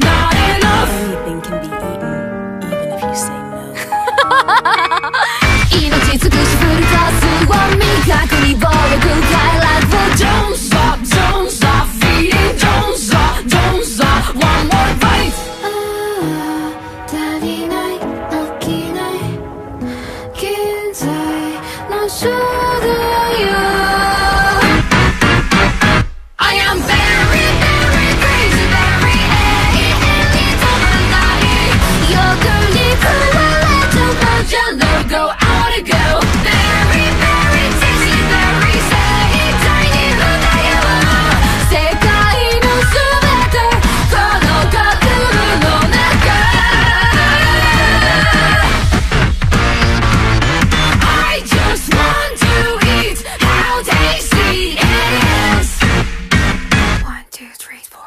나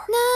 No.